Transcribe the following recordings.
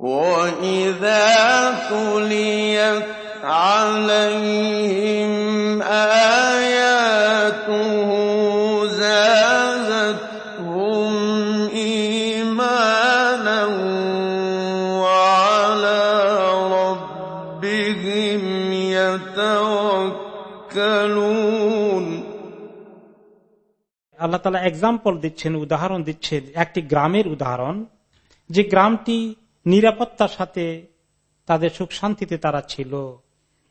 وَإِذَا تُلِيَتْ عَلَيْهِمْ آيَاتُهُ زَادَتْهُمْ إِيمَانًا وَعَلَىٰ رَبِّهِمْ يَتَوَكَّلُونَ আল্লাহ তালা এক্সাম্পল দিচ্ছেন উদাহরণ দিচ্ছেন একটি গ্রামের উদাহরণ যে গ্রামটি নিরাপত্তার সাথে তাদের সুখ শান্তিতে তারা ছিল।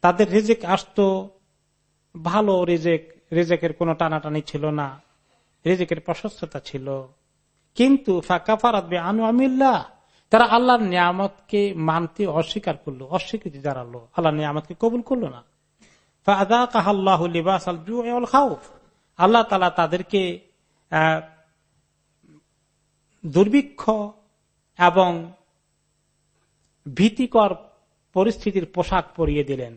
তাদের রেজেক আসত, ভালো রেজেক রেজেকের কোনো টানাটানি ছিল না। রেজেকের প্রশস্ততা ছিল। কিন্তু তারা আল্লাহর নিয়ামতকে মানতে অস্বীকার করল, অস্বীকৃতি জানালো। আল্লাহ নিয়ামতকে কবুল করল না। আল্লাহ তালা তাদেরকে দুর্ভিক্ষ এবং ভীতিকর পরিস্থিতির পোশাক পরিয়ে দিলেন।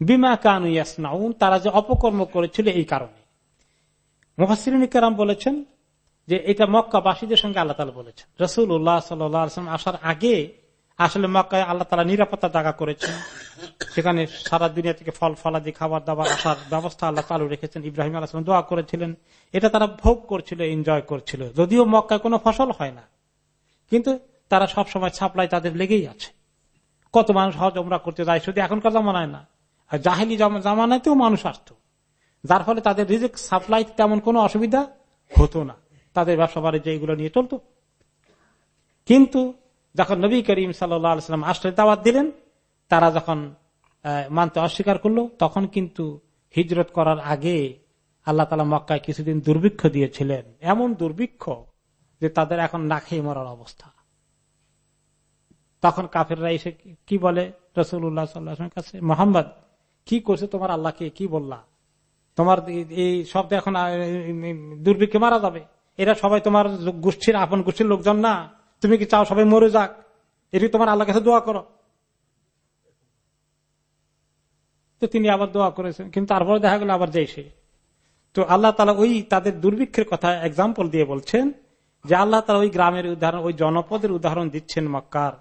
বিমা কানু ইয়াসনাউন, তারা যে অপকর্ম করেছিল এই কারণে। মুহাসিরাম বলেছেন যে এটা মক্কাবাসীদের সঙ্গে আল্লাহ তালা বলেছেন। রসুল উল্লাহ সাল্লাম আসার আগে আসলে মক্কায় আল্লাহ তালা নিরাপত্তা জায়গা করেছেন। সেখানে সারা দুনিয়া থেকে ফল, ফলাদি খাবার দাবার আসার ব্যবস্থা আল্লাহ চালু রেখেছেন। ইব্রাহিম আল্লাহ দোয়া করেছিলেন। এটা তারা ভোগ করছিল, এনজয় করছিল। যদিও মক্কায় কোনো ফসল হয় না। কিন্তু তারা সব সময় ছাপলাই তাদের লেগেই আছে। কত মানুষ হজ ওমরা করতে যায়, শুধু এখনকার জামানায় না। আর জাহেলি জামানাতেও মানুষ আসত। যার ফলে তাদের রিজেক্ট সাপ্লাই তেমন কোনো অসুবিধা হতো না। তাদের ব্যবসা বাণিজ্য এগুলো নিয়ে চলত। কিন্তু যখন নবী করিম সাল্লাম আশ্রয় দাওয়াত দিলেন, তারা যখন মানতে অস্বীকার করল, তখন কিন্তু হিজরত করার আগে আল্লাহ তালা মক্কায় কিছুদিন দুর্ভিক্ষ দিয়েছিলেন। এমন দুর্ভিক্ষ যে তাদের এখন না খেয়ে মরার অবস্থা। তখন কাফেররা এসে কি বলে? রসুল্লাহ কাছে, মোহাম্মদ, কি করছে তোমার আল্লাহকে? কি বললা? তোমার এই শব্দ এখন দুর্ভিক্ষে মারা যাবে। এরা সবাই তোমার গোষ্ঠীর, আপন গোষ্ঠীর লোকজন না। তুমি কি চাও সবাই মরে যাক? এটি তোমার আল্লাহ কাছে দোয়া করো। তো তিনি আবার দোয়া করেছেন, কিন্তু তারপরে দেখা গেল আবার যাই সে। তো আল্লাহ তালা ওই তাদের দুর্ভিক্ষের কথা এক্সাম্পল দিয়ে বলছেন যে আল্লাহ তালা ওই গ্রামের উদাহরণ, ওই জনপদের উদাহরণ দিচ্ছেন মক্কার।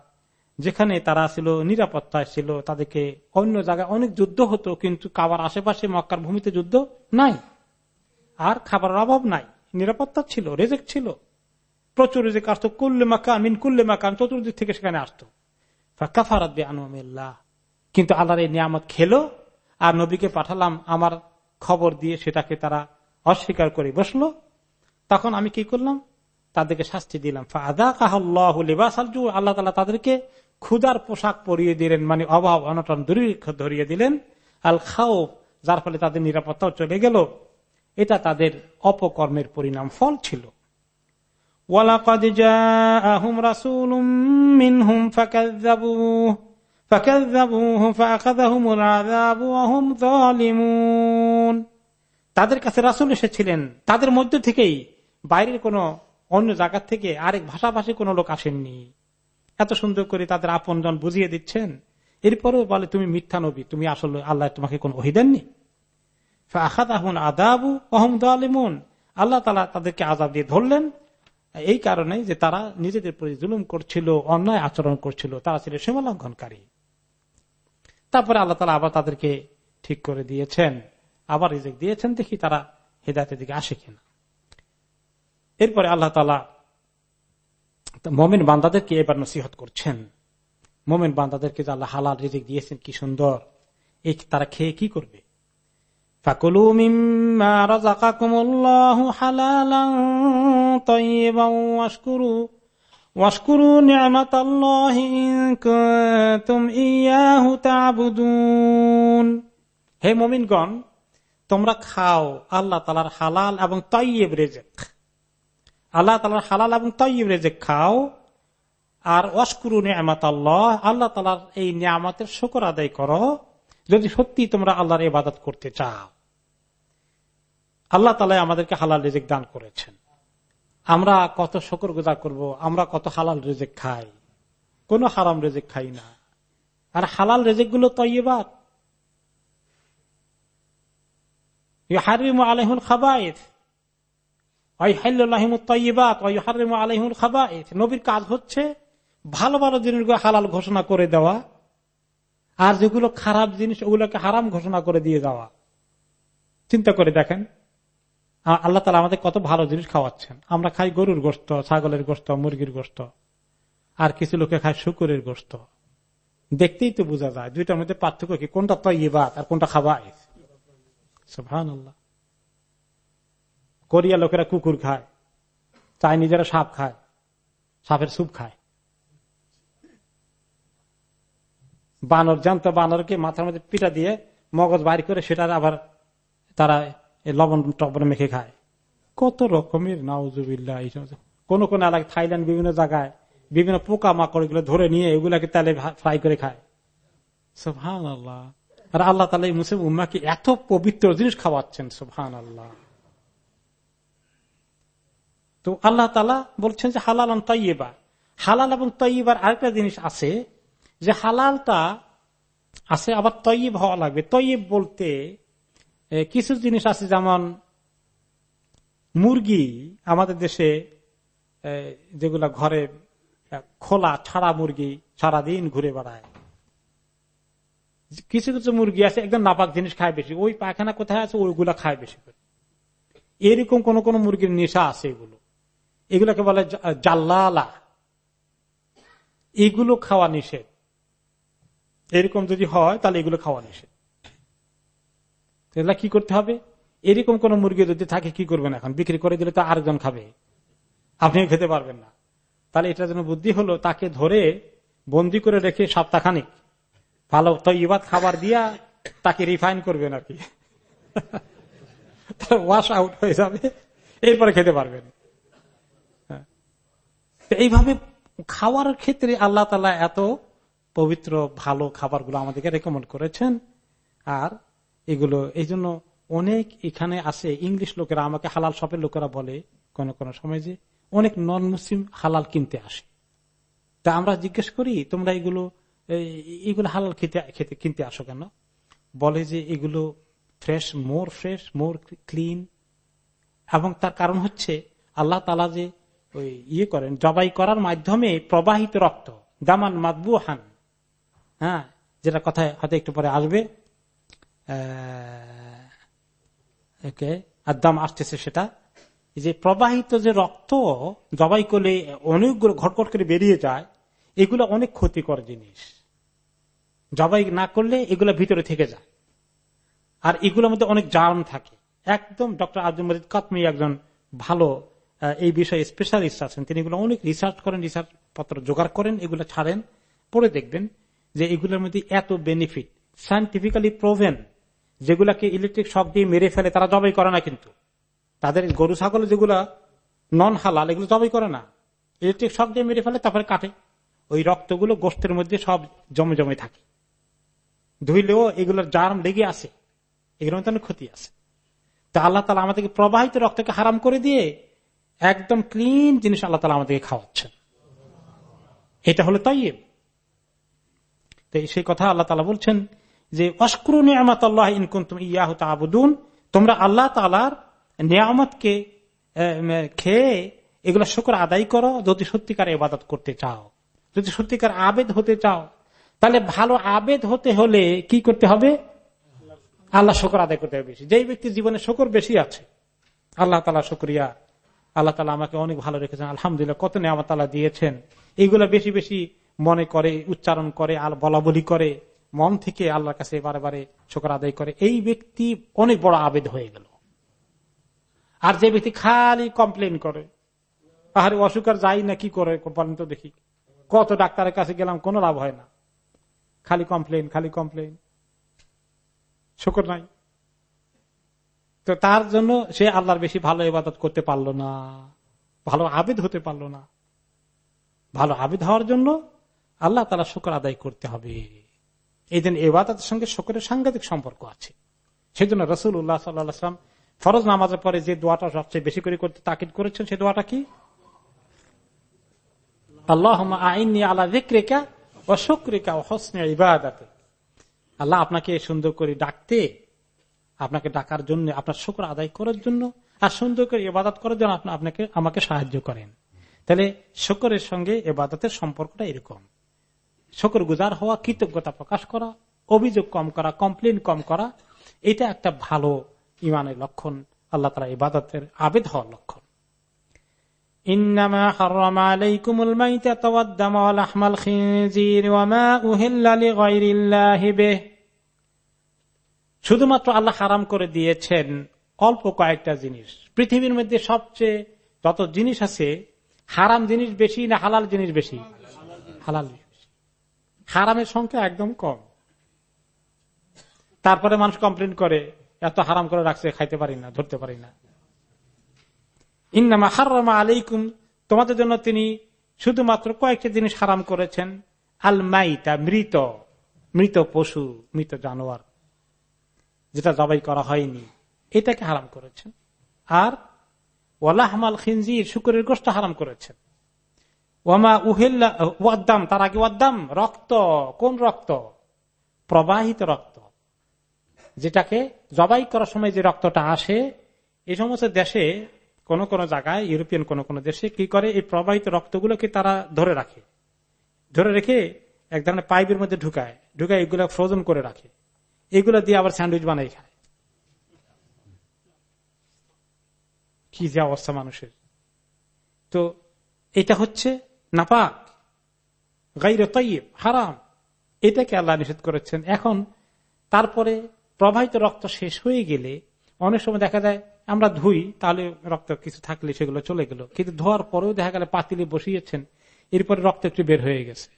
যেখানে তারা ছিল নিরাপত্তায় ছিল, তাদেরকে অন্য জায়গায় অনেক যুদ্ধ হতো, কিন্তু কাবার আশেপাশে মক্কার ভূমিতে যুদ্ধ নাই। আর খাবারের অভাব নাই। নিরাপত্তা ছিল, রেজেক ছিল। প্রচুর রেজেক আসতো। কুল্লে মাকান, মিন কুল্লে মাকান চতুর্দিক থেকে সেখানে আসতো। কাফারাত আনুমিল্লাহ কিন্তু আল্লাহর এই নিয়ামত খেলো, আর নবীকে পাঠালাম, আমার খবর দিয়ে সেটাকে তারা অস্বীকার করে বসল। তখন আমি কি করলাম? তাদেরকে শাস্তি দিলাম। আল্লাহ তালা তাদেরকে ক্ষুদার পোশাক পরিয়ে দিলেন মানে অভাব, অনটন দুর্ভিক্ষ ধরিয়ে দিলেন। আল খাও যার ফলে তাদের নিরাপত্তাও চলে গেল। এটা তাদের অপকর্মের পরিণাম, ফল ছিল। তাদের কাছে রাসুল এসেছিলেন। তাদের মধ্য থেকেই বাইরের কোন অন্য জায়গা থেকে আরেক ভাষাভাষী কোন লোক আসেননি। এত সুন্দর করে তাদের আপন জন বুঝিয়ে দিচ্ছেন। এরপরেও বলে, তুমি মিথ্যা নবী, তুমি আসলে আল্লাহ তোমাকে কোন ওহি দেননি? আদাবু অহমদ আলিমুন আল্লাহ তালা তাদেরকে আজাব দিয়ে ধরলেন। এই কারণে যে তারা নিজেদের প্রতি জুলুম করছিল, অন্যায় আচরণ করছিল, তারা ছিল সীমালঙ্ঘনকারী। তারপরে আল্লাহ তালা আবার তাদেরকে ঠিক করে দিয়েছেন। আবার রিজেক দিয়েছেন, দেখি তারা হেদায়তের দিকে আসে কিনা। এরপরে আল্লাহ তালা মোমেন বান্দাদেরকে এবার নসিহত করছেন। মোমেন বান্দাদেরকে আল্লাহ হালাল রিজিক দিয়েছেন, কি সুন্দর। এই তারা খেয়ে কি করবে? হে মোমিনগণ, তোমরা খাও আল্লাহ তালার হালাল এবং তৈব রেজেক। আল্লাহ তালার হালাল এবং তৈব রেজেক খাও, আর অস্কুরু নিয়ামত আল্লাহ আল্লাহ তালার এই নিয়ামতের শকর আদায় করো, যদি সত্যি তোমরা আল্লাহর ইবাদত করতে চাও। আল্লাহ তালা আমাদেরকে হালাল রেজেক দান করেছেন। আমরা কত শকর গুজা করব, আমরা কত হালাল রেজেক খাই, কোন হারাম রেজেক খাই না। আর হালাল রেজেকগুলো তৈবাদ হারিম আলহুল খাবাইফ নবীর কাজ হচ্ছে ভালো ভালো জিনিসগুলো হালাল ঘোষণা করে দেওয়া আর যেগুলো খারাপ জিনিস ওগুলোকে হারাম ঘোষণা করে দিয়ে দেওয়া চিন্তা করে দেখেন আল্লাহ তালা আমাদের কত ভালো জিনিস খাওয়াচ্ছেন। আমরা খাই গরুর গোস্ত ছাগলের গোস্ত মুরগির গোস্ত আর কিছু লোকে খায় শুকুরের গোস্ত দেখতেই তো বোঝা যায়, দুইটার মধ্যে পার্থক্য কি? কোনটা ইবাদ আর কোনটা খাবার আল্লাহ কোরিয়া লোকেরা কুকুর খায়, চাইনিজেরা সাপ খায়, সাপের স্যুপ খায়। বানর জানতো বানরকে মাথার মধ্যে পিঠা দিয়ে মগজ বাইর করে সেটা আবার তারা লবণ টবণ মেখে খায়। কত রকমের নাউজুবিল্লা কোন কোন এলাকায়, থাইল্যান্ড বিভিন্ন জায়গায় বিভিন্ন পোকা মাকড় এগুলো ধরে নিয়ে এগুলাকে তেলে ফ্রাই করে খায়। সোহান আল্লাহ আর আল্লাহ তালা মুসলিম উম্মাকে এত পবিত্র জিনিস খাওয়াচ্ছেন সোহান আল্লাহ তো আল্লাহ তালা বলছেন যে হালাল তৈবা হালাল এবং তৈবার আরেকটা জিনিস আছে যে হালালটা আছে আবার তৈব হওয়া লাগবে। তৈব বলতে কিছু জিনিস আছে যেমন মুরগি আমাদের দেশে যেগুলা ঘরে খোলা ছাড়া মুরগি সারাদিন ঘুরে বেড়ায়। কিছু কিছু মুরগি আছে, একদম নাপাক জিনিস খায় বেশি। ওই পায়খানা কোথায় আছে, ওইগুলা খায় বেশি করে। এরকম কোন কোন মুরগির নেশা আছে এগুলো। এগুলোকে বলে জাল্লালা। এগুলো খাওয়া নিষেধ। এরকম যদি হয়, তাহলে এগুলো খাওয়া নিষেধ। কি করতে হবে? এরকম কোন মুরগি যদি থাকে, কি করবেন এখন? বিক্রি করে দিলে তো আরেকজন খাবে। আপনিও খেতে পারবেন না। তাহলে এটার জন্য বুদ্ধি হলো, তাকে ধরে বন্দি করে রেখে সপ্তাহখানিক ভালো তো ইবাদ খাবার দিয়া তাকে রিফাইন করবেন আর কি। ওয়াশ আউট হয়ে যাবে। এরপরে খেতে পারবেন। এইভাবে খাওয়ার ক্ষেত্রে আল্লাহ তালা এত পবিত্র, ভালো খাবারগুলো আমাদেরকে রেকমেন্ড করেছেন। আর এগুলো, এই জন্য অনেক এখানে আসে ইংলিশ লোকেরা, আমাকে হালাল শপের লোকেরা বলে কোন কোন সময় যে, অনেক নন মুসলিম হালাল কিনতে আসে। তা আমরা জিজ্ঞেস করি, তোমরা এগুলো এগুলো হালাল খেতে খেতে, কিনতে আসো কেন? বলে যে, এগুলো fresh more fresh more clean এবং তার কারণ হচ্ছে, আল্লাহ তালা যে ওই ইয়ে করেন, জবাই করার মাধ্যমে প্রবাহিত রক্ত, দামান মাদবু হান হ্যাঁ যেটা কথায় হয়তো একটু পরে আসবে। আদাম আসতেছে সেটা। যে প্রবাহিত যে রক্ত জবাই করলে অনেকগুলো ঘটঘট করে বেরিয়ে যায়, এগুলো অনেক ক্ষতিকর জিনিস। জবাই না করলে এগুলো ভিতরে থেকে যায়। আর এগুলোর মধ্যে অনেক জার্ম থাকে। একদম ডক্টর আব্দুল মজিদ কাতমি একজন ভালো এই বিষয়ে স্পেশালিস্ট আছেন। তিনি এগুলো অনেক রিসার্চ করেন রিসার্চ পত্র জোগাড় করেন, এগুলো ছাড়েন পরে দেখবেন যে এগুলোর মধ্যে এত বেনিফিট সাইন্টিফিক্যালি প্রোভেন যেগুলাকে ইলেকট্রিক শক দিয়ে মেরে ফেলে, তারা জবাই করে না কিন্তু। তাদের গরু, ছাগল যেগুলা নন হালাল এগুলো জবাই করে না। ইলেকট্রিক শক দিয়ে মেরে ফেলে, তারপরে কাটে। ওই রক্তগুলো গোষ্ঠের মধ্যে সব জমে জমে থাকে। ধুইলেও এগুলোর জার্ম লেগে আছে। এগুলোর মধ্যে অনেক ক্ষতি আছে। তা আল্লাহ তালা আমাদেরকে প্রবাহিত রক্তকে হারাম করে দিয়ে একদম ক্লিন জিনিস আল্লাহ তালা আমাদেরকে খাওয়াচ্ছেন। এটা হলো তাই সেই কথা আল্লাহ তালা বলছেন যে অস্ক্রু নিয়ামত আল্লাহ ইনকুন তুমি ইয়াহ তাবুদুন তোমরা আল্লাহ তালার নিয়ামতকে খেয়ে এগুলো শুক্র আদায় করো যদি সত্যিকার ইবাদত করতে চাও। যদি সত্যিকার আবেদ হতে চাও। তাহলে ভালো আবেদ হতে হলে কি করতে হবে? আল্লাহ শকর আদায় করতে হবে বেশি। যেই ব্যক্তির জীবনে শকর বেশি আছে, আল্লাহ তালা শুক্রিয়া আল্লাহ তালা আমাকে অনেক ভালো রেখেছেন, আলহামদুলিল্লাহ, কত নিয়ামত তালা দিয়েছেন। এইগুলা বেশি বেশি মনে করে, উচ্চারণ করে আর বলা বলি করে, মন থেকে আল্লাহর কাছে বারে বারে শকর আদায় করে। এই ব্যক্তি অনেক বড় আবেদ হয়ে গেল। আর যে ব্যক্তি খালি কমপ্লেন করে, আহারে অসুখ আর যাই না কি করে, বলেন তো দেখি। কত ডাক্তারের কাছে গেলাম, কোনো লাভ হয় না। খালি কমপ্লেন খালি কমপ্লেন শুকর নাই। তো তার জন্য সে আল্লাহর বেশি ভালো ইবাদত করতে পারল না, ভালো আবেদ হতে পারল না। ভালো আবেদ হওয়ার জন্য আল্লাহ তালা শুকর আদায় করতে হবে। এই দিন এবাদতের সঙ্গে শুকরের সাংঘাতিক সম্পর্ক আছে। সেই জন্য রসুল উল্লাহ সাল্লাম ফরজ নামাজের পরে যে দোয়াটা সবচেয়ে বেশি করে করতে তাকিদ করেছেন, সে দোয়াটা কি? আল্লাহ আইনি আল্লাহ রেখা ও শুক্রিকা ও হসনে ইবাদাতে আল্লাহ আপনাকে সুন্দর করে ডাকতে আপনাকে ডাকার জন্য, আপনার শুক্র আদায় করার জন্য আর সুন্দর করে ইবাদত করার জন্য আপনাকে, আমাকে সাহায্য করেন। তাহলে শকরের সঙ্গে এবাদতের সম্পর্কটা এরকম। শকর গুজার হওয়া, কৃতজ্ঞতা প্রকাশ করা, অভিযোগ কম করা কমপ্লেন কম করা, এটা একটা ভালো ইমানের লক্ষণ, আল্লাহ তালা ইবাদতের আবেদ হওয়ার লক্ষণ। শুধুমাত্র আল্লাহ হারাম করে দিয়েছেন অল্প কয়েকটা জিনিস। পৃথিবীর মধ্যে সবচেয়ে যত জিনিস আছে, হারাম জিনিস বেশি না হালাল জিনিস বেশি? হালাল হারামের সংখ্যা একদম কম। তারপরে মানুষ কমপ্লেন করে, এত হারাম করে রাখছে, খাইতে পারি না, ধরতে পারি না। ইন্নামা হারামা আলাইকুম, তোমাদের জন্য তিনি শুধুমাত্র কয়েকটা জিনিস হারাম করেছেন। আল মাইতা মৃত। মৃত পশু, মৃত জানোয়ার। যেটা জবাই করা হয়নি। এটাকে হারাম করেছেন। আর ওয়ালাহমাল খিনজির শুকুরের গোষ্ঠ হারাম করেছেন। ওয়ামা উহিল্লা, ওয়াদ্দাম, তার আগে ওয়াদ্দাম, রক্ত, কোন রক্ত? প্রবাহিত রক্ত। যেটাকে জবাই করার সময় যে রক্তটা আসে এই সমস্ত দেশে, কোন কোন জায়গায়, ইউরোপিয়ান কোন কোন দেশে কি করে, এই প্রবাহিত রক্তগুলোকে তারা ধরে রাখে। ধরে রেখে এক ধরনের পাইপের মধ্যে ঢুকায়। ঢুকায় এগুলো ফ্রোজন করে রাখে। এগুলো দিয়ে আবার স্যান্ডউইচ বানাই খায় কি যে অবস্থা মানুষের। তো এটা হচ্ছে নাপাক। গাইরে তৈব হারাম। এটাকে আল্লাহ নিষেধ করেছেন। এখন তারপরে প্রবাহিত রক্ত শেষ হয়ে গেলে অনেক সময় দেখা যায় আমরা ধুই, তাহলে রক্ত কিছু থাকলে সেগুলো চলে গেল। কিন্তু ধোয়ার পরেও দেখা গেল পাতিলে বসিয়েছেন, এরপরে রক্ত একটু বের হয়ে গেছে।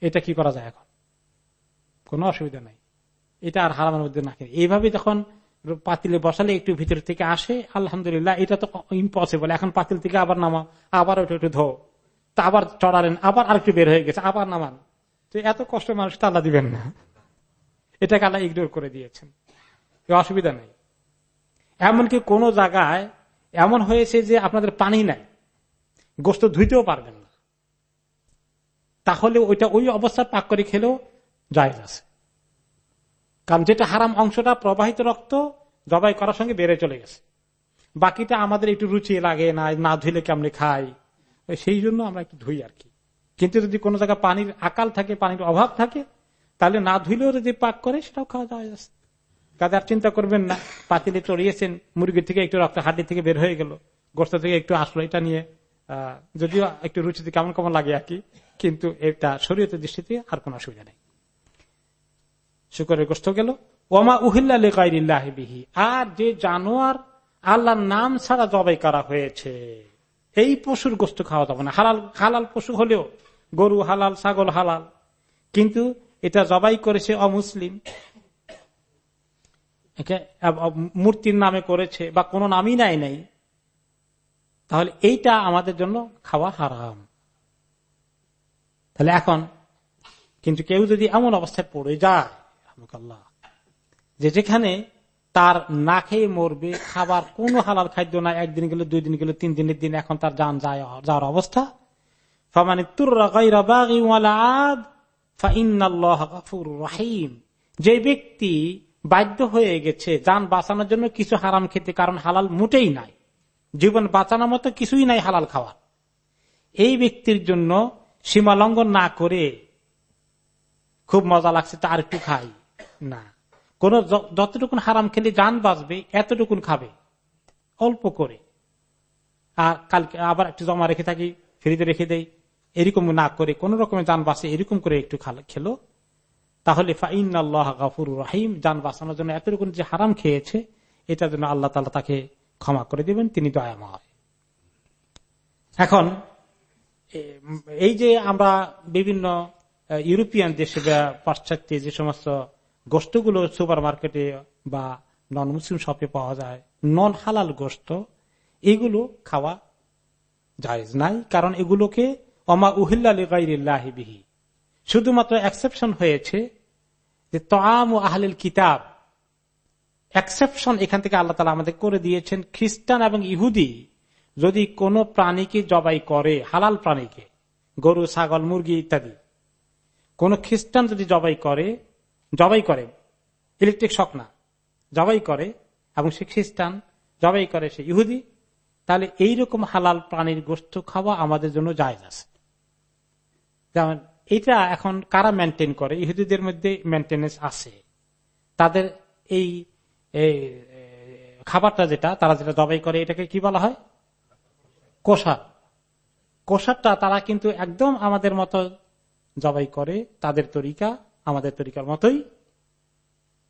এটা কি করা যায় এখন? কোনো অসুবিধা নাই। এটা আর হারামের মধ্যে না এইভাবে যখন পাতিলে বসালে একটু ভিতর থেকে আসে, আলহামদুলিল্লাহ, এটা তো ইম্পসিবল এখন পাতিল থেকে আবার নামা আবার ওটা একটু ধো তা আবার চড়ালেন, আবার আরেকটু বের হয়ে গেছে, আবার নামান। তো এত কষ্ট মানুষ তাল্লা দিবেন না। এটাকে আল্লাহ ইগনোর করে দিয়েছেন। অসুবিধা নেই। এমনকি কোন জায়গায় এমন হয়েছে যে আপনাদের পানি নাই, গোস্ত ধুইতেও পারবেন না। তাহলে ওইটা ওই অবস্থা পাক করে খেলেও জায়জ আছে। কারণ যেটা হারাম অংশটা, প্রবাহিত রক্ত জবাই করার সঙ্গে বেড়ে চলে গেছে। বাকিটা আমাদের একটু রুচি লাগে না না ধুইলে কেমনি খাই? সেই জন্য আমরা একটু ধুই আর কি। কিন্তু যদি কোনো জায়গায় পানির আকাল থাকে, পানির অভাব থাকে, তাহলে না ধুইলেও যদি পাক করে, সেটাও খাওয়া যাওয়া যাচ্ছে আর চিন্তা করবেন না, পাতিলে চড়িয়েছেন, মুরগির থেকে একটু রক্ত হাড্ডি থেকে বের হয়ে গেল, গোস্ত থেকে একটু আসলো, এটা নিয়ে যদিও একটু রুচিতে কেমন কেমন লাগে আর কি, কিন্তু এটা শরীয়তের দৃষ্টিতে আর কোনো অসুবিধা নেই। শুকরের গোস্ত গেল। ওমা উহিল্লাহিবিহি আর যে জানোয়ার আল্লাহর নাম ছাড়া জবাই করা হয়েছে, এই পশুর গোস্ত খাওয়া যাবে না। হালাল হালাল পশু হলেও গরু হালাল, ছাগল হালাল। কিন্তু এটা জবাই করেছে অমুসলিম। মূর্তির নামে করেছে বা কোনো নামই নাই নাই। তাহলে এইটা আমাদের জন্য খাওয়া হারাম। তাহলে এখন কিন্তু কেউ যদি এমন অবস্থায় পড়ে যায় যে যেখানে তার না খেয়ে মরবে, খাবার কোন হালাল খাদ্য না, একদিন গেলে, দুই দিন গেলে, তিন দিনের দিন এখন তার যান যাওয়ার অবস্থা। যে ব্যক্তি বাধ্য হয়ে গেছে যান বাঁচানোর জন্য কিছু হারাম খেতে, কারণ হালাল মোটেই নাই। জীবন বাঁচানোর মতো কিছুই নাই হালাল খাওয়া এই ব্যক্তির জন্য সীমা লঙ্ঘন না করে খুব মজা লাগছে, তার একটু খাই। না। কোন যতটুকুন হারাম খেলে যান বাঁচবে, এতটুকুন খাবে। অল্প করে। আর কালকে আবার একটু জমা রেখে থাকি ফ্রিতে রেখে দেই, এরকম না করে, কোন রকমের যান বাঁচে, এরকম করে একটু খেলো তাহলে গাফুর রাহিম যান বাঁচানোর জন্য এতটুকু যে হারাম খেয়েছে, এটার জন্য আল্লাহ তালা তাকে ক্ষমা করে দিবেন, তিনি দয়াময়। এখন এই যে আমরা বিভিন্ন ইউরোপিয়ান দেশে পাশ্চাত্যে যে সমস্ত গোস্তগুলো সুপার মার্কেটে বা নন মুসলিম শপে পাওয়া যায়। নন হালাল গোস্ত, এগুলো খাওয়া জায়জ নাই, কারণ এগুলোকে অমা উহিল্লাহিবিহি শুধুমাত্র এক্সেপশন হয়েছে যে তাম ও আহলিল কিতাব এক্সেপশন এখান থেকে আল্লাহ তালা আমাদের করে দিয়েছেন, খ্রিস্টান এবং ইহুদি যদি কোন প্রাণীকে জবাই করে, হালাল প্রাণীকে, গরু, ছাগল, মুরগি ইত্যাদি, কোন খ্রিস্টান যদি জবাই করে জবাই করে। ইলেকট্রিক শক না। জবাই করে এবং সে খ্রিস্টান, জবাই করে সে ইহুদি। তাহলে এইরকম হালাল প্রাণীর গোস্ত খাওয়া আমাদের জন্য জায়জ আছে। যেমন এটা এখন কারা মেনটেন করে? ইহুদিদের মধ্যে মেনটেনেন্স আছে। তাদের এই খাবারটা যেটা, তারা যেটা জবাই করে, এটাকে কি বলা হয়? কোষার। কোষারটা তারা কিন্তু একদম আমাদের মতো জবাই করে, তাদের তরিকা। আমাদের তরিকার মতোই।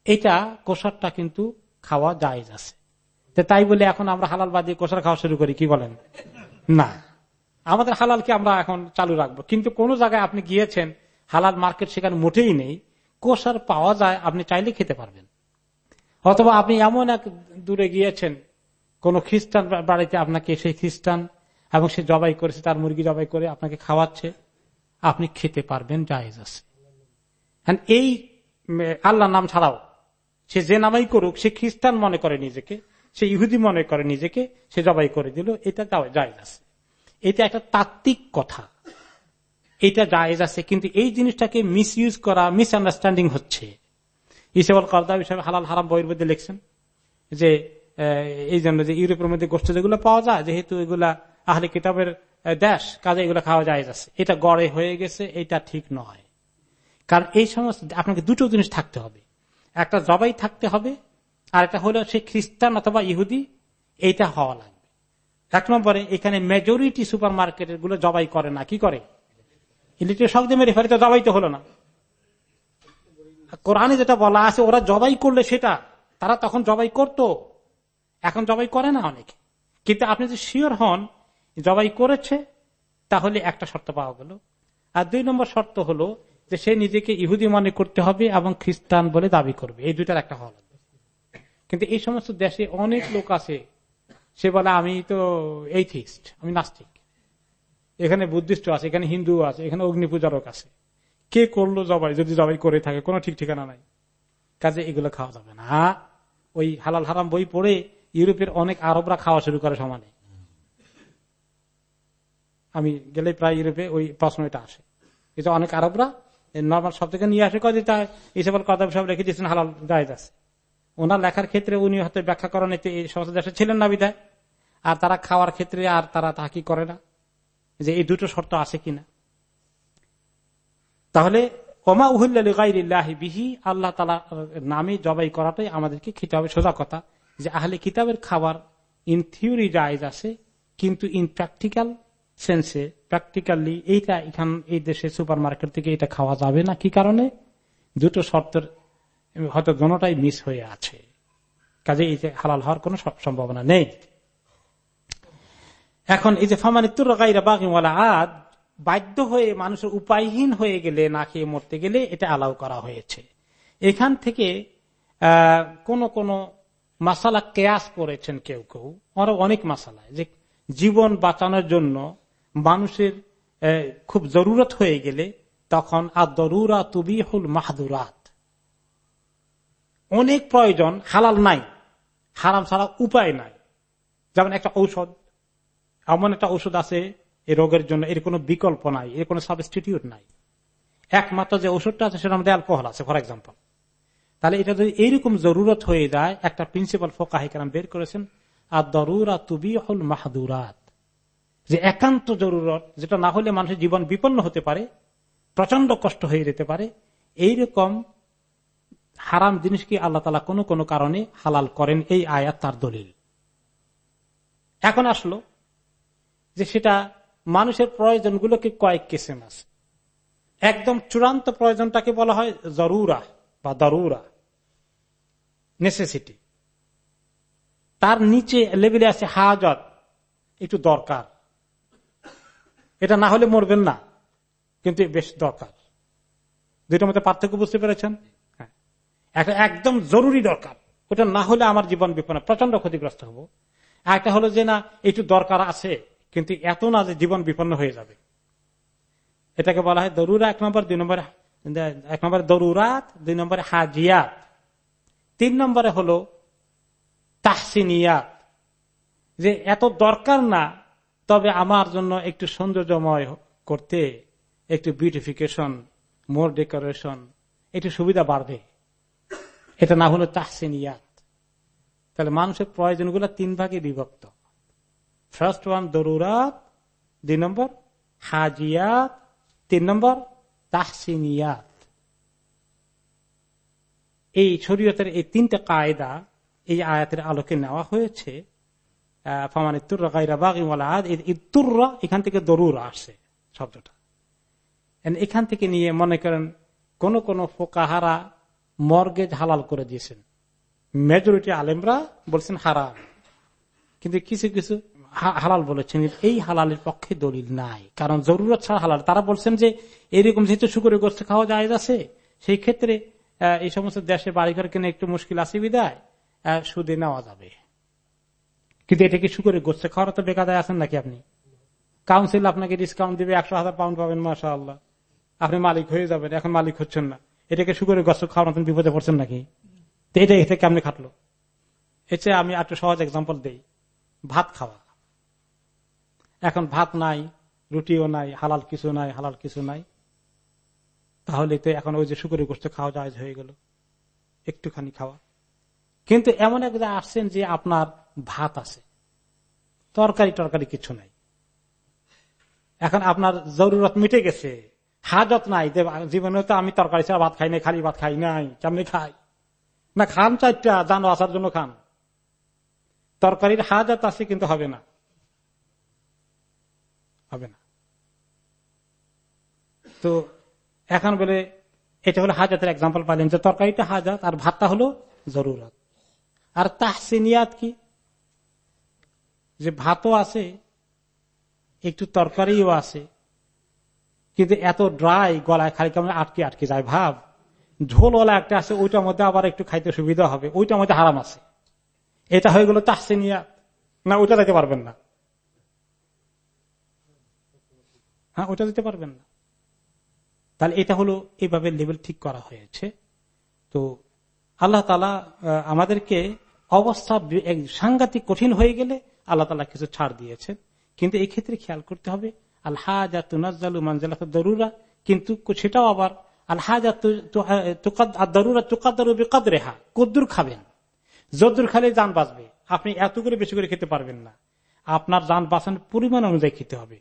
এটা কোষারটা কিন্তু খাওয়া জায়েজ আছে। তাই বলে এখন আমরা হালাল বাদ দিয়ে কোষার খাওয়া শুরু করি, কি বলেন? না। আমাদের হালালকে আমরা এখন চালু রাখব। কিন্তু কোন জায়গায় আপনি গিয়েছেন, হালাল মার্কেট সেখানে মোটেই নেই, কোষার পাওয়া যায়, আপনি চাইলে খেতে পারবেন। অথবা আপনি এমন এক দূরে গিয়েছেন, কোন খ্রিস্টান বাড়িতে আপনাকে সেই খ্রিস্টান এবং সে জবাই করেছে, তার মুরগি জবাই করে আপনাকে খাওয়াচ্ছে, আপনি খেতে পারবেন, জায়েজ আছে। এই আল্লাহ নাম ছাড়াও সে যে নামাই করুক, সে খ্রিস্টান মনে করে নিজেকে, সে ইহুদি মনে করে নিজেকে, সে জবাই করে দিল, এটা জায়েজ আছে। এটা একটা তাত্ত্বিক কথা। এটা জায়েজ আছে, কিন্তু এই জিনিসটাকে মিস ইউজ করা মিস আন্ডারস্ট্যান্ডিং হচ্ছে ইসেবল কর্দা হিসাবে হালাল হারাম বইয়ের মধ্যে লিখছেন যে এই জন্য যে ইউরোপের মধ্যে গোষ্ঠ যেগুলো পাওয়া যায়, যেহেতু এগুলা আহলে কিতাবের দেশ, কাজে এগুলো খাওয়া যায় আছে। এটা গড়ে হয়ে গেছে, এটা ঠিক নয়। কারণ এই সমস্ত আপনাকে দুটো জিনিস থাকতে হবে। একটা জবাই থাকতে হবে, আর একটা হলো সে খ্রিস্টান অথবা ইহুদি, এইটা হওয়া লাগবে। এক নম্বরে, এখানে মেজরিটি সুপার মার্কেটেরগুলো জবাই করে না। কি করে? ইলেকট্রিক শখ দিয়ে মেরে ফেলে তো জবাই তো হলো না। কোরআনে যেটা বলা আছে, ওরা জবাই করলে সেটা, তারা তখন জবাই করত। এখন জবাই করে না অনেকে। কিন্তু আপনি যদি শিওর হন, জবাই করেছে, তাহলে একটা শর্ত পাওয়া গেল। আর দুই নম্বর শর্ত হলো যে সে নিজেকে ইহুদি মনে করতে হবে এবং খ্রিস্টান বলে দাবি করবে। এই দুইটার একটা লাগবে কিন্তু এই সমস্ত দেশে অনেক লোক আছে, সে বলে, আমি তো এইথিস্ট আমি নাস্তিক। এখানে বুদ্ধিস্ট আছে, এখানে হিন্দু আছে, এখানে অগ্নি পূজারক আছে। কে করল জবাই? যদি জবাই করে থাকে, কোনো ঠিক ঠিকানা নাই। কাজে এগুলো খাওয়া যাবে না। ওই হালাল হারাম বই পড়ে ইউরোপের অনেক আরবরা খাওয়া শুরু করে সমানে। আমি গেলে প্রায় ইউরোপে ওই প্রশ্ন এটা আসে এটা অনেক আরবরা নর্মাল সব থেকে নিয়ে আসে কদিন ইসেবল কদম সব রেখে দিয়েছেন হালাল জায়জ আছে। ওনার লেখার ক্ষেত্রে উনি হয়তো ব্যাখ্যা করেন এই সমস্ত দেশে ছিলেন না বিদায় আর তারা খাওয়ার ক্ষেত্রে আর তারা তা কি করে না? যে এই দুটো শর্ত আছে কিনা? তাহলে, ওমা উহুল্লাহ বিহি, আল্লাহ তালা নামে জবাই করাটাই আমাদেরকে খেতে হবে সোজা কথা। যে আহলে কিতাবের খাবার ইন থিওরি জায়জ আছে, কিন্তু ইন প্র্যাকটিক্যাল সেন্সে প্র্যাকটিক্যালি এইটা এখান, এই দেশে সুপার মার্কেট থেকে এটা খাওয়া যাবে না। কি কারণে? দুটো শর্তের, হয়তো দোনোটাই মিস হয়ে আছে। কাজে এই যে হালাল হওয়ার কোন সম্ভাবনা নেই। এখন এই যে ফামানিতুর গাইরা বাগিওয়ালা আদ, বাধ্য হয়ে মানুষের উপায়হীন হয়ে গেলে, না খেয়ে মরতে গেলে এটা অ্যালাউ করা হয়েছে। এখান থেকে কোন কোন মাসালা কেয়াস করেছেন কেউ কেউ। আরও অনেক মাসালায়, যে জীবন বাঁচানোর জন্য মানুষের খুব জরুরত হয়ে গেলে তখন আর দরুরা তুবিহুল মাহাদুরাত। অনেক প্রয়োজন, হালাল নাই। হারাম ছাড়া উপায় নাই। যেমন একটা ঔষধ, এমন একটা ঔষধ আছে এই রোগের জন্য এর কোনো বিকল্প নাই, এর কোনো সাবস্টিটিউট নাই। একমাত্র যে ওষুধটা আছে সেটা আমাদের অ্যালকোহল আছে ফর এক্সাম্পল তাহলে এটা যদি এইরকম জরুরত হয়ে যায়, একটা প্রিন্সিপাল ফোকাহিকার বের করেছেন আর দরুরা তুবি হল মাহাদুরাত। যে একান্ত জরুরত, যেটা না হলে মানুষের জীবন বিপন্ন হতে পারে প্রচণ্ড কষ্ট হয়ে যেতে পারে, এইরকম হারাম জিনিসকে আল্লাহ তালা কোনো কোনো কারণে হালাল করেন, এই আয়াত তার দলিল। এখন আসলো যে সেটা মানুষের প্রয়োজনগুলোকে কয়েক কিসেম আছে একদম চূড়ান্ত প্রয়োজনটাকে বলা হয় জরুরা বা দরুরা নেসেসিটি তার নিচে লেভেলে আছে হাজত, একটু দরকার। এটা না হলে মরবেন না। কিন্তু বেশ দরকার। দুইটার মধ্যে পার্থক্য বুঝতে পেরেছেন? হ্যাঁ। একদম জরুরি দরকার। ওটা না হলে আমার জীবন বিপন্ন প্রচণ্ড ক্ষতিগ্রস্ত হব। একটা হলো যে না, একটু দরকার আছে, কিন্তু এত না যে জীবন বিপন্ন হয়ে যাবে। এটাকে বলা হয় দরুরা এক নম্বর, দুই নম্বরে, এক নম্বরে দরুরাত, দুই নম্বরে হাজিয়াত। তিন নম্বরে হলো তাহসিনিয়াত। যে এত দরকার না তবে আমার জন্য একটু সৌন্দর্যময় করতে, একটু বিউটিফিকেশন মোর ডেকোরেশন একটু সুবিধা বাড়বে। এটা না হলো তাহসিনিয়াত। তাহলে মানুষের প্রয়োজনগুলো তিন ভাগে বিভক্ত। ফার্স্ট ওয়ান দরুরাত দুই নম্বর, হাজিয়াত, তিন নম্বর, তাহসিনিয়াত। এই শরীয়তের এই তিনটা কায়দা এই আয়াতের আলোকে নেওয়া হয়েছে। এখান থেকে দরুর আসে, শব্দটা। এখান থেকে নিয়ে মনে করেন কোন কোন ফোকাহারা মর্গেজ হালাল করে দিয়েছেন। মেজরিটি আলেমরা বলছেন হারাম। কিন্তু কিছু কিছু হালাল বলেছেন, এই হালালের পক্ষে দলিল নাই। কারণ জরুরত ছাড়া হালাল। তারা বলছেন যে এরকম যেহেতু শুকুরে গোষ্ঠ খাওয়া যায় আছে, সেই ক্ষেত্রে এই সমস্ত দেশে বাড়িঘর কিনে একটু মুশকিল আছে সুদে নেওয়া যাবে। কিন্তু এটা কি শুকুরে গোষ্ঠ খাওয়ার তো বেকাদায় আছেন নাকি আপনি? কাউন্সিল আপনাকে ডিসকাউন্ট দিবে, একশো হাজার পাউন্ড পাবেন মাসা আল্লাহ আপনি মালিক হয়ে যাবেন, এখন মালিক হচ্ছেন না। এটাকে শুকুরে গোষ্ঠ খাওয়ার মতন বিপদে পড়ছেন নাকি? তো এটা এতে কেমনি খাটলো? এতে আমি একটু সহজ এক্সাম্পল দিই। ভাত খাওয়া। এখন ভাত নাই, রুটিও নাই, হালাল কিছু নাই, হালাল কিছু নাই। তাহলে তো এখন ওই যে শুকুরি গোষ্ঠ খাওয়া যায় হয়ে গেল। একটুখানি খাওয়া। কিন্তু এমন এক আসছেন যে আপনার ভাত আছে। তরকারি টরকারি কিছু নাই। এখন আপনার জরুরত মিটে গেছে। হাজত নাই। জীবনে তো আমি তরকারি ছাড়া ভাত খাই নাই, খালি ভাত খাই নাই কেমনি খাই। না, খান চারটা জানো আসার জন্য খান। তরকারির হাজত আছে, কিন্তু হবে না। হবে না। তো এখন বলে, এটা হলো হাজাতের এক্সাম্পল পাইলেন যে তরকারিটা হাজাত আর ভাতটা হলো জরুরত। আর তাহসিনিয়াত কি? যে ভাতও আছে, একটু তরকারিও আছে, কিন্তু এত ড্রাই গলায় খালি কেমন আটকে আটকে যায় ভাব। ঝোলওয়ালা একটা আছে, ওইটার মধ্যে আবার একটু খাইতে সুবিধা হবে, ওইটার মধ্যে হারাম আছে। এটা হয়ে গেল তাহসিনিয়াত না, ওইটা দিতে পারবেন না। হ্যাঁ ওইটা দিতে পারবেন না। তাহলে এটা হলো এইভাবে লেভেল ঠিক করা হয়েছে। তো আল্লাহ তালা আমাদেরকে অবস্থা সাংঘাতিক কঠিন হয়ে গেলে আল্লাহ তালা কিছু ছাড় দিয়েছেন। কিন্তু এই ক্ষেত্রে খেয়াল করতে হবে আল্লাহ দরুরা, কিন্তু সেটাও আবার আল্লাহ দরুরা তুকাদ্দুর রেহা কদ্দুর খাবেন। যদ্দুর খালে যান বাঁচবে। আপনি এত করে বেশি করে খেতে পারবেন না। আপনার যান বাঁচানোর পরিমাণ অনুযায়ী খেতে হবে।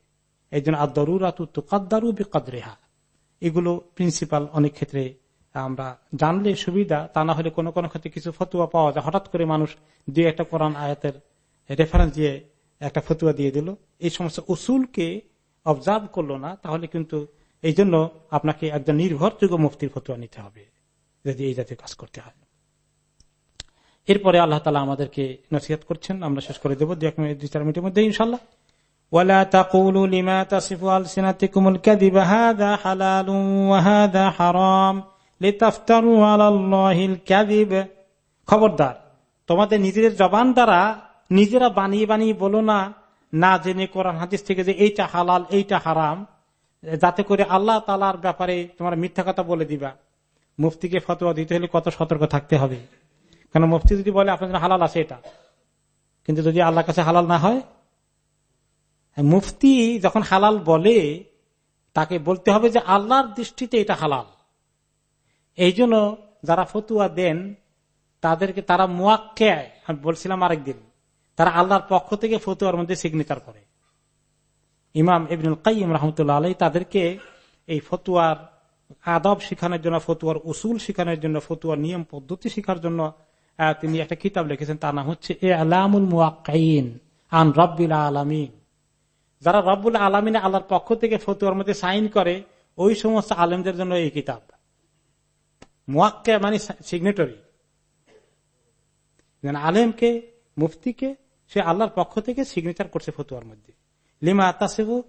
এই জন্য আদরুরা তুকাদ্দারু বিকাদ্রেহা। এগুলো প্রিন্সিপাল অনেক ক্ষেত্রে আমরা জানলে সুবিধা, তা না হলে কোনো কোনো ক্ষেত্রে কিছু ফতুয়া পাওয়া যায়। হঠাৎ করে মানুষ দিয়ে একটা কোরআন আয়াতের রেফারেন্স দিয়ে একটা ফতুয়া দিয়ে দিল এই সমস্ত উসুলকে অবজার্ভ করলো না তাহলে কিন্তু এই জন্য আপনাকে একজন নির্ভরযোগ্য মুফতির ফতুয়া নিতে হবে যদি এই জাতীয় কাজ করতে হয় এরপরে আল্লাহ তালা আমাদেরকে নসিহত করছেন আমরা শেষ করে দেবো দুই চার মিনিটের মধ্যে ইনশাল্লাহ ولا تقولوا لما تصف ألسنتكم الكذب هذا حلال وهذا حرام لتفتروا على الله الكذب খবরদার তোমাদের নিজেদের জবান দ্বারা নিজেরা বানিয়ে বানিয়ে বলো না না জেনে কোরআন হাদিস থেকে যে এইটা হালাল, এইটা হারাম, যাতে করে আল্লাহ তালার ব্যাপারে তোমার মিথ্যা কথা বলে দিবা। মুফতিকে ফতোয়া দিতে হলে কত সতর্ক থাকতে হবে। কারণ মুফতি যদি বলে, আপনার জন্য হালাল আছে এটা। কিন্তু যদি আল্লাহর কাছে হালাল না হয়? মুফতি যখন হালাল বলে, তাকে বলতে হবে যে আল্লাহর দৃষ্টিতে এটা হালাল। এই জন্য যারা ফতুয়া দেন, তাদেরকে তারা মুয়াক্কে আমি বলছিলাম আরেকদিন। তারা আল্লাহর পক্ষ থেকে ফতুয়ার মধ্যে সিগনেচার করে। ইমাম ইবনুল কাইম রহমতুল্লাহ আলাই তাদেরকে এই ফতুয়ার আদব শিখানোর জন্য, ফতুয়ার উসুল শিখানোর জন্য, ফতুয়ার নিয়ম পদ্ধতি শিখার জন্য তিনি একটা কিতাব লিখেছেন, তার নাম হচ্ছে এ আলামুল মুয়াক্কাইন, আন রব্বিল আলমিন। যারা রব্বুল আলমিনে আল্লাহর পক্ষ থেকে ফতুয়ার মধ্যে সাইন করে, ওই সমস্ত আলেমদের জন্য এই কিতাব। মুয়াক্কে মানে সিগনেটরি আলেমকে, মুফতিকে সে আল্লাহর পক্ষ থেকে সিগনেচার করছে ফতুয়ার মধ্যে। লিমা তাসেবু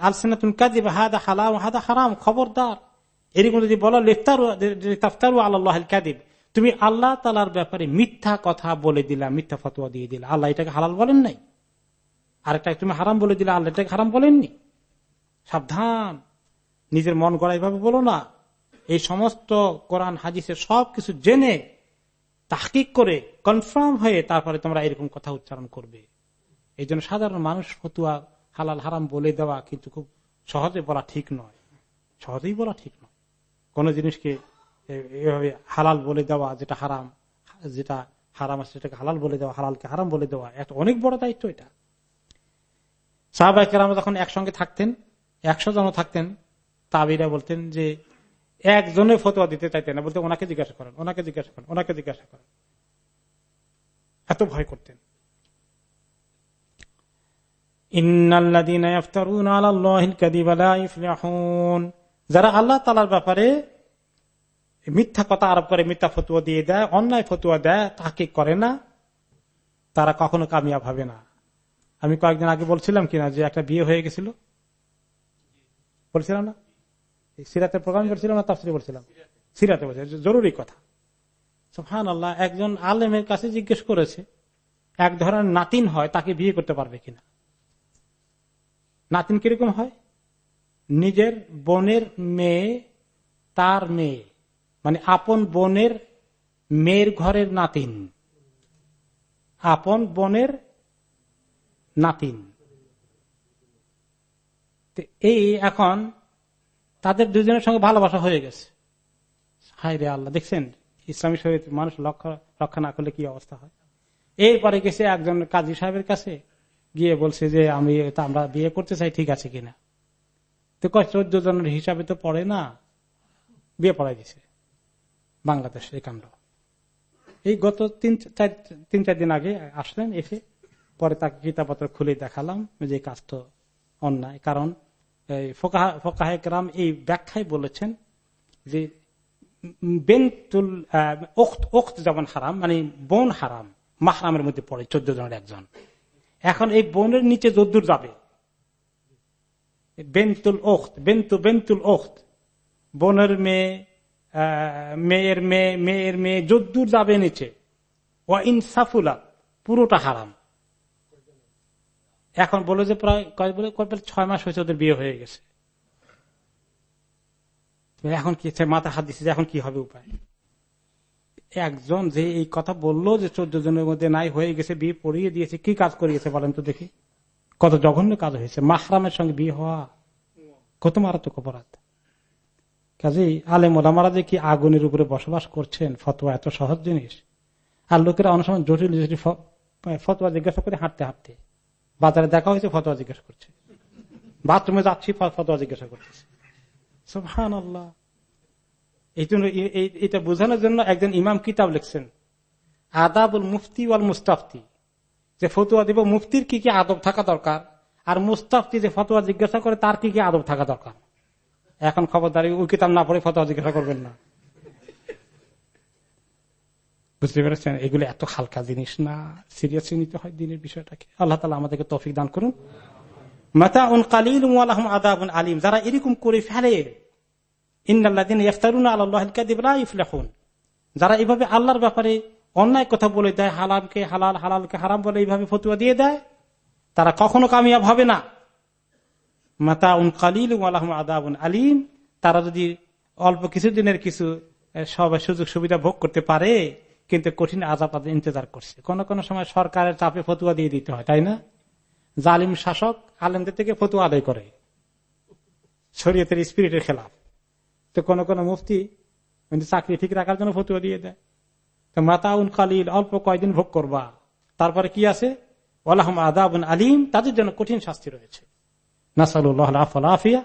আলসেনাতুন কাজী হাদা হালাম হাদা হারাম, খবরদার। এরকম যদি বলো, লিফতারু আল্লাহ কাদিব তুমি আল্লাহ তালার ব্যাপারে মিথ্যা কথা বলে দিলা, মিথ্যা ফতোয়া দিয়ে দিলা। আল্লাহ এটাকে হালাল বলেন নাই? আর আরেকটা তুমি হারাম বলে দিলে, আল্লাহ এটাকে হারাম বলেননি? সাবধান। নিজের মন গড়া এইভাবে বলো না। এই সমস্ত কোরআন হাজিসের সবকিছু জেনে তাহকিক করে কনফার্ম হয়ে তারপরে তোমরা এরকম কথা উচ্চারণ করবে। এই জন্য সাধারণ মানুষ ফতুয়া, হালাল, হারাম বলে দেওয়া কিন্তু খুব সহজে বলা ঠিক নয়। সহজেই বলা ঠিক নয়। কোন জিনিসকে এভাবে হালাল বলে দেওয়া যেটা হারাম যেটা হারাম আছে সেটাকে হালাল বলে দেওয়া, হালালকে হারাম বলে দেওয়া একটা অনেক বড় দায়িত্ব এটা। সাহাবাহিকেরাম যখন একসঙ্গে থাকতেন, একশো জন থাকতেন, তাবিরা বলতেন যে একজনে ফতোয়া দিতে চাইতেন না, বলতে ওনাকে জিজ্ঞাসা করেন, ওনাকে জিজ্ঞাসা করেন, ওনাকে জিজ্ঞাসা করেন। এত ভয় করতেন। যারা আল্লাহ তালার ব্যাপারে মিথ্যা কথা আরোপ করে, মিথ্যা ফতুয়া দিয়ে দেয়, অন্যায় ফতুয়া দেয়, তাকে করে না, তারা কখনো কামিয়াব হবে না। আমি কয়েকদিন আগে বলছিলাম কিনা যে একটা বিয়ে হয়ে গেছিল? বলছিলাম না? সিরাতের প্রোগ্রাম করছিলাম না তাফসিরে বলছিলাম সিরাতে বলছে জরুরি কথা। হান আল্লাহ একজন আলেমের কাছে জিজ্ঞেস করেছে এক ধরনের নাতিন হয় তাকে বিয়ে করতে পারবে কিনা? নাতিন কীরকম হয়? নিজের বোনের মেয়ে তার মেয়ে মানে আপন বোনের মেয়ের ঘরের নাতিন। আপন বোনের নাতিন। এই এখন তাদের দুজনের সঙ্গে ভালোবাসা হয়ে গেছে। হাই রে আল্লাহ, দেখছেন? ইসলামী শরীর মানুষ লক্ষ্য, রক্ষা না করলে কি অবস্থা হয়? এরপরে গেছে একজন কাজী সাহেবের কাছে, গিয়ে বলছে যে, আমি আমরা বিয়ে করতে চাই, ঠিক আছে কিনা? তো চোদ্দ জনের হিসাবে তো পড়ে না। বিয়ে পড়াই দিছে বাংলাদেশ এই কাণ্ড। এই গত তিন, চার তিন, চার দিন আগে আসলেন, এসে পরে তাকে কিতাপত্র খুলে দেখালাম যে কাজ তো অন্যায়। কারণ ফোকাহাম এই ব্যাখ্যায় বলেছেন যে বেন্তুল ওক্ত যেমন হারাম মানে বোন হারাম, মাহরামের মধ্যে পড়ে চোদ্দ জনের একজন। এখন এই বোনের নিচে যদ্দুর যাবে। বেন্তুল ওখত, বেন্তু, বেন্তুল ওখত। বোনের মেয়ে মেয়ের মেয়ে মেয়ের মেয়ে যদ্দুর যাবে নিচে। ও ইনসাফুলা, পুরোটা হারাম। এখন বলে যে প্রায় কয় বলে ছয় মাস হয়েছে ওদের বিয়ে হয়ে গেছে। এখন কি মাথা হাত দিচ্ছে এখন কি হবে উপায়? একজন যে এই কথা বলল যে চোদ্দ জনের মধ্যে নাই, হয়ে গেছে, বিয়ে পড়িয়ে দিয়েছে, কি কাজ করিয়েছে বলেন তো দেখি। কত জঘন্য কাজ হয়েছে। মাহরামের সঙ্গে বিয়ে হওয়া কত মারাত্মক অপরাধ। কাজেই আলেম ওলামারা যে কি আগুনের উপরে বসবাস করছেন, ফতোয়া এত সহজ জিনিস। আর লোকেরা অনেক সময় জটিল জটিল ফতোয়া জিজ্ঞাসা করে হাঁটতে হাঁটতে। বাজারে দেখা হয়েছে, ফতোয়া জিজ্ঞাসা করছে। বাথরুমে যাচ্ছি ফতোয়া জিজ্ঞাসা করতেছে। সুহান আল্লাহ এই জন্য এটা বোঝানোর জন্য একজন ইমাম কিতাব লিখছেন, আদাবুল মুফতি ওয়াল মুস্তাফতি। যে ফতুয়া দিব, মুফতির কি কি আদব থাকা দরকার? আর মুস্তাফতি যে ফতোয়া জিজ্ঞাসা করে, তার কি কি আদব থাকা দরকার? এখন খবরদারি, ওই কিতাব না পড়ে ফতোয়া জিজ্ঞাসা করবেন না। বুঝতে পেরেছেন? এগুলো এত হালকা জিনিস না। সিরিয়াসলি নিতে হয় দিনের বিষয়টাকে। আল্লাহ তালা আমাদেরকে তফিক দান করুন। মাতা উন কালিল আদাবুন আলিম। যারা এরকম করে ফেলে যারা এইভাবে আল্লাহর ব্যাপারে অন্যায় কথা বলে দেয়, হালালকে হালাল, হালালকে হারাম বলে এইভাবে ফতুয়া দিয়ে দেয়, তারা কখনো কামিয়াব হবে না। মাতা উন কালিল আদাবুন আলিম। তারা যদি অল্প কিছুদিনের কিছু সবাই সুযোগ সুবিধা ভোগ করতে পারে কিন্তু কঠিন আজাব তাদের ইন্তজার করছে। কোন কোন সময় সরকারের চাপে ফতুয়া দিয়ে দিতে হয়, তাই না? জালিম শাসক আলেমদের থেকে ফতুয়া আদায় করে। শরীয়তের স্পিরিটের খেলাফ। তো কোন কোন মুফতি চাকরি ঠিক রাখার জন্য ফতুয়া দিয়ে দেয়। তো মাতাউন কালিল অল্প কয়দিন ভোগ করবা। তারপরে কি আছে? ওলাহম আদাবুন আলিম, তাদের জন্য কঠিন শাস্তি রয়েছে। নাসাল আফিয়া।